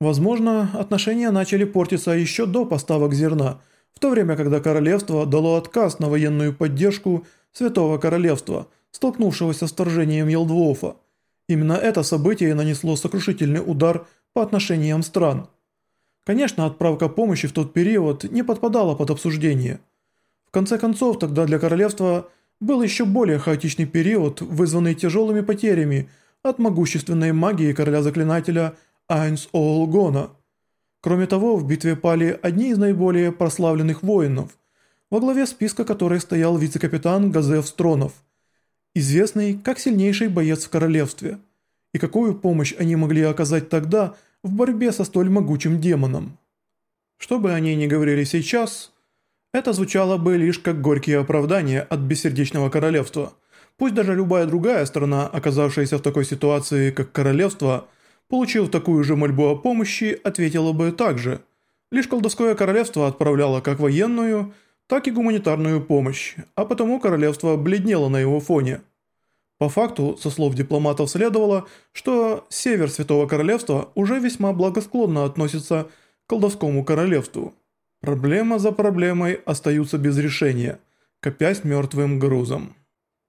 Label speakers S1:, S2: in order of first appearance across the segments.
S1: Возможно, отношения начали портиться еще до поставок зерна, в то время, когда королевство дало отказ на военную поддержку Святого Королевства, столкнувшегося с вторжением Елдвофа. Именно это событие нанесло сокрушительный удар по отношениям стран. Конечно, отправка помощи в тот период не подпадала под обсуждение. В конце концов, тогда для королевства был еще более хаотичный период, вызванный тяжелыми потерями от могущественной магии короля-заклинателя Айнс Оолгона. Кроме того, в битве пали одни из наиболее прославленных воинов, во главе списка которых стоял вице-капитан Газев Стронов, известный как сильнейший боец в королевстве. И какую помощь они могли оказать тогда в борьбе со столь могучим демоном? Что бы они ни говорили сейчас, это звучало бы лишь как горькие оправдания от бессердечного королевства. Пусть даже любая другая страна, оказавшаяся в такой ситуации, как королевство – получив такую же мольбу о помощи, ответила бы так же. Лишь колдовское королевство отправляло как военную, так и гуманитарную помощь, а потому королевство бледнело на его фоне. По факту, со слов дипломатов следовало, что север Святого Королевства уже весьма благосклонно относится к колдовскому королевству. Проблема за проблемой остаются без решения, копясь мертвым грузом.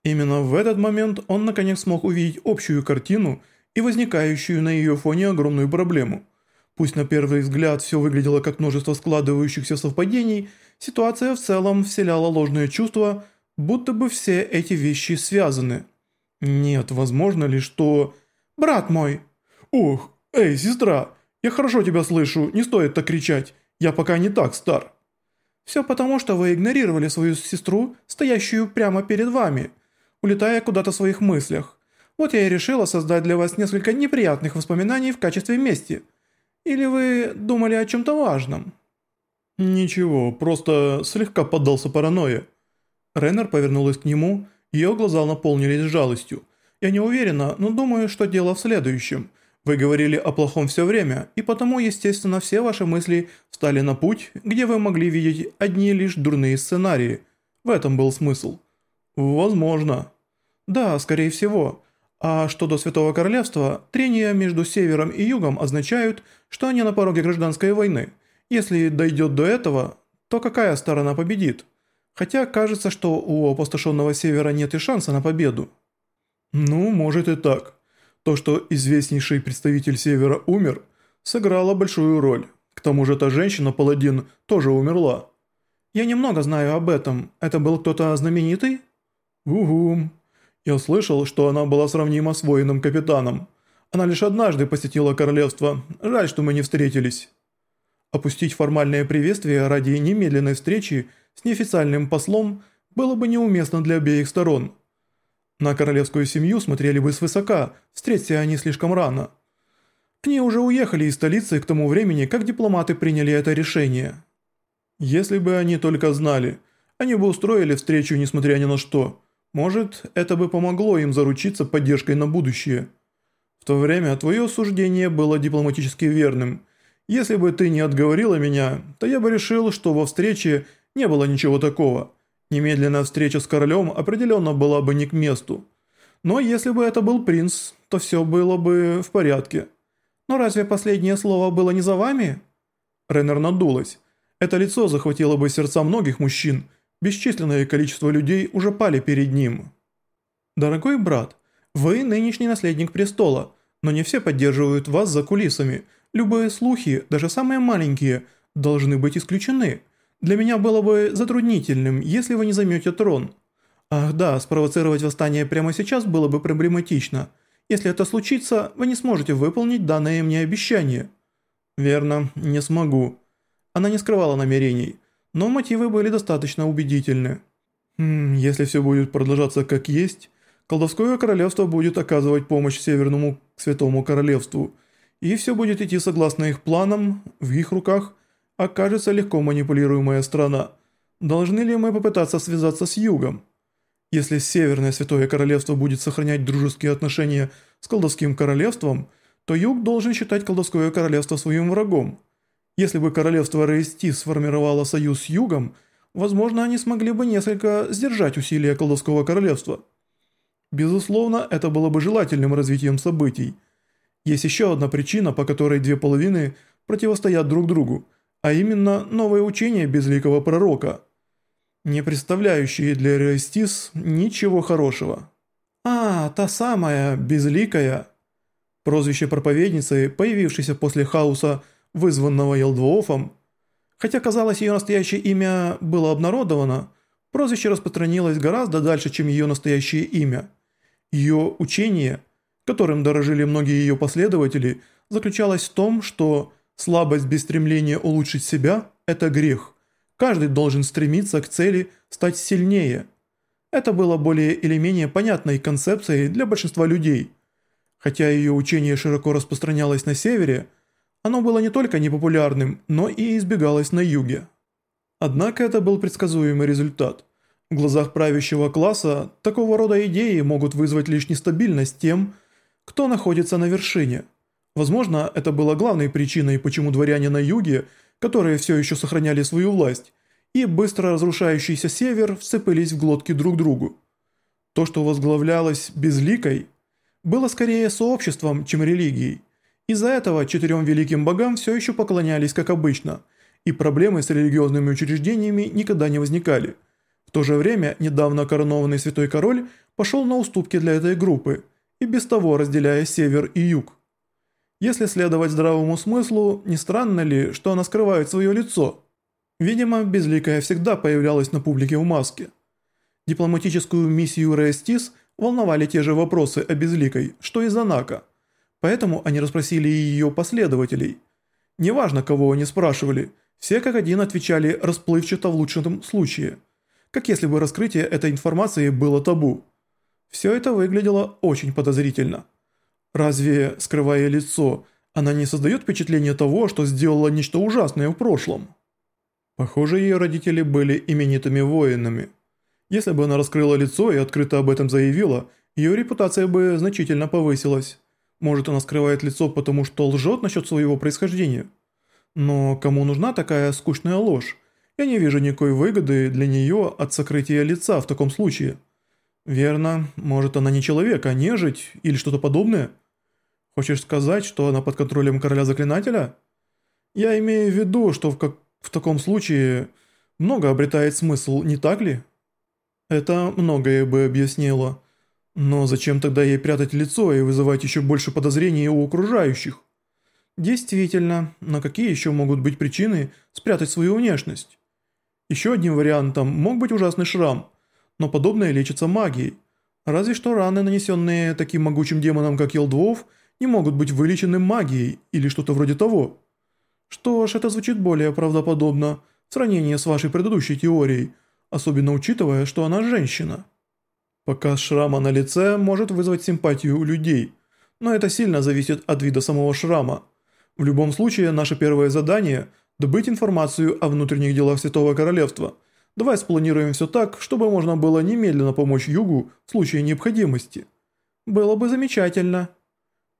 S1: Именно в этот момент он наконец смог увидеть общую картину – и возникающую на ее фоне огромную проблему. Пусть на первый взгляд все выглядело как множество складывающихся совпадений, ситуация в целом вселяла ложное чувство, будто бы все эти вещи связаны. Нет, возможно ли, что... «Брат мой!» «Ох, эй, сестра, я хорошо тебя слышу, не стоит так кричать, я пока не так стар». «Все потому, что вы игнорировали свою сестру, стоящую прямо перед вами, улетая куда-то в своих мыслях. Вот я и решила создать для вас несколько неприятных воспоминаний в качестве мести. Или вы думали о чем-то важном?»
S2: «Ничего, просто слегка поддался паранойе».
S1: Реннер повернулась к нему, ее глаза наполнились жалостью. «Я не уверена, но думаю, что дело в следующем. Вы говорили о плохом все время, и потому, естественно, все ваши мысли встали на путь, где вы могли видеть одни лишь дурные сценарии. В этом был смысл».
S2: «Возможно».
S1: «Да, скорее всего». А что до Святого Королевства, трения между Севером и Югом означают, что они на пороге гражданской войны. Если дойдет до этого, то какая сторона победит? Хотя кажется, что у опустошенного Севера нет и шанса на победу.
S2: Ну, может и так. То, что известнейший представитель Севера умер, сыграло большую роль. К тому же та женщина-паладин тоже умерла.
S1: Я немного знаю об этом. Это был кто-то знаменитый?
S2: Угу. Я слышал, что она была сравнима с воином-капитаном. Она лишь однажды посетила королевство. Жаль, что мы не встретились.
S1: Опустить формальное приветствие ради немедленной встречи с неофициальным послом было бы неуместно для обеих сторон. На королевскую семью смотрели бы свысока, встреться они слишком рано. Они уже уехали из столицы к тому времени, как дипломаты приняли это решение.
S2: Если бы они только знали, они бы устроили встречу несмотря ни на что – может, это бы помогло им заручиться поддержкой на будущее. В то время твое суждение было дипломатически верным. Если бы ты не отговорила меня, то я бы решил, что во встрече не было ничего такого. Немедленная встреча с королем определенно была бы не к месту. Но если бы это был принц, то все было бы в порядке.
S1: Но разве последнее слово было не за вами?
S2: Реннер надулась. Это лицо захватило бы сердца многих мужчин – Бесчисленное количество людей уже пали перед ним.
S1: «Дорогой брат, вы нынешний наследник престола, но не все поддерживают вас за кулисами. Любые слухи, даже самые маленькие, должны быть исключены. Для меня было бы затруднительным, если вы не займете трон. Ах да, спровоцировать восстание прямо сейчас было бы проблематично. Если это случится, вы не сможете выполнить данное мне обещание».
S2: «Верно, не смогу».
S1: Она не скрывала намерений но мотивы были достаточно убедительны.
S2: Хм, если все будет продолжаться как есть, колдовское королевство будет оказывать помощь Северному Святому Королевству, и все будет идти согласно их планам, в их руках окажется легко манипулируемая страна. Должны ли мы попытаться связаться с Югом? Если Северное Святое Королевство будет сохранять дружеские отношения с колдовским королевством, то Юг должен считать колдовское королевство своим врагом – если бы королевство Рейсти сформировало союз с Югом, возможно, они смогли бы несколько сдержать усилия колдовского королевства. Безусловно, это было бы желательным развитием событий.
S1: Есть еще одна причина, по которой две половины противостоят друг другу, а именно новое учение безликого пророка, не представляющие для Реостис ничего хорошего. А, та самая, безликая. Прозвище проповедницы, появившееся после хаоса, вызванного Елдвоофом, хотя казалось ее настоящее имя было обнародовано, прозвище распространилось гораздо дальше, чем ее настоящее имя. Ее учение, которым дорожили многие ее последователи, заключалось в том, что слабость без стремления улучшить себя – это грех. Каждый должен стремиться к цели стать сильнее. Это было более или менее понятной концепцией для большинства людей. Хотя ее учение широко распространялось на севере, оно было не только непопулярным, но и избегалось на юге. Однако это был предсказуемый результат. В глазах правящего класса такого рода идеи могут вызвать лишь нестабильность тем, кто находится на вершине. Возможно, это было главной причиной, почему дворяне на юге, которые все еще сохраняли свою власть, и быстро разрушающийся север вцепились в глотки друг другу. То, что возглавлялось безликой, было скорее сообществом, чем религией. Из-за этого четырем великим богам все еще поклонялись как обычно, и проблемы с религиозными учреждениями никогда не возникали – в то же время недавно коронованный святой король пошел на уступки для этой группы, и без того разделяя север и юг. Если следовать здравому смыслу, не странно ли, что она скрывает свое лицо? Видимо, Безликая всегда появлялась на публике в маске. Дипломатическую миссию Рестис волновали те же вопросы о Безликой, что и Занака, поэтому они расспросили ее последователей. Неважно, кого они спрашивали, все как один отвечали расплывчато в лучшем случае – как если бы раскрытие этой информации было табу. Все это выглядело очень подозрительно. Разве, скрывая лицо, она не создает впечатление того, что сделала нечто ужасное в прошлом? Похоже, ее родители были именитыми воинами. Если бы она раскрыла лицо и открыто об этом заявила, ее репутация бы значительно повысилась. Может, она скрывает лицо, потому что лжет насчет своего происхождения? Но кому нужна такая скучная ложь? Я не вижу никакой выгоды для нее от сокрытия лица в таком случае. Верно, может она не человек, а нежить или что-то подобное? Хочешь сказать, что она под контролем короля-заклинателя? Я имею в виду, что в, как... в таком случае много обретает смысл, не так ли? Это многое бы объяснило. Но зачем тогда ей прятать лицо и вызывать еще больше подозрений у окружающих? Действительно, на какие еще могут быть причины спрятать свою внешность? Еще одним вариантом мог быть ужасный шрам, но подобное лечится магией. Разве что раны, нанесенные таким могучим демоном, как Елдвов, не могут быть вылечены магией или что-то вроде того. Что ж, это звучит более правдоподобно в сравнении с вашей предыдущей теорией, особенно учитывая, что она женщина. Показ шрама на лице может вызвать симпатию у людей, но это сильно зависит от вида самого шрама. В любом случае, наше первое задание – добыть информацию о внутренних делах Святого Королевства. Давай спланируем все так, чтобы можно было немедленно помочь Югу в случае необходимости. Было бы замечательно.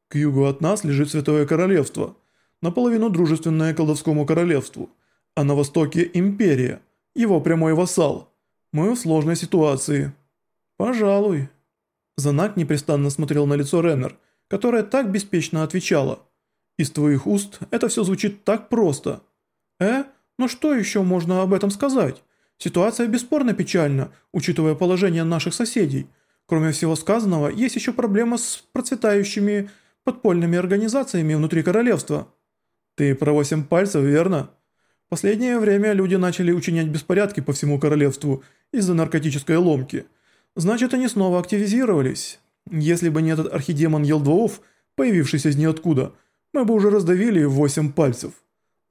S1: К югу от нас лежит Святое Королевство, наполовину дружественное колдовскому королевству, а на востоке Империя, его прямой вассал. Мы в сложной ситуации. Пожалуй. Занак непрестанно смотрел на лицо Реннер, которая так беспечно отвечала. Из твоих уст это все звучит так просто. «Э? Ну что еще можно об этом сказать? Ситуация бесспорно печальна, учитывая положение наших соседей. Кроме всего сказанного, есть еще проблема с процветающими подпольными организациями внутри королевства». «Ты про восемь пальцев, верно?» Последнее время люди начали учинять беспорядки по всему королевству из-за наркотической ломки. Значит, они снова активизировались. Если бы не этот архидемон Елдвоов, появившийся из ниоткуда, мы бы уже раздавили восемь пальцев.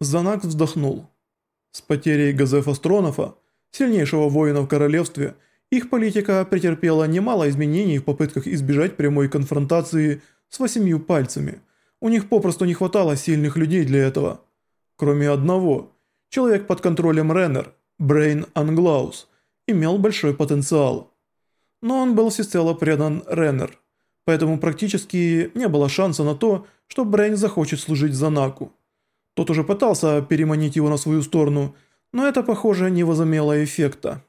S1: Занак вздохнул. С потерей Газефа Стронофа, сильнейшего воина в королевстве, их политика претерпела немало изменений в попытках избежать прямой конфронтации с восемью пальцами. У них попросту не хватало сильных людей для этого. Кроме одного, человек под контролем Реннер, Брейн Англаус, имел большой потенциал. Но он был всецело предан Реннер, поэтому практически не было шанса на то, что Брейн захочет служить Занаку. Тот уже пытался переманить его на свою сторону, но это, похоже, не возымело эффекта.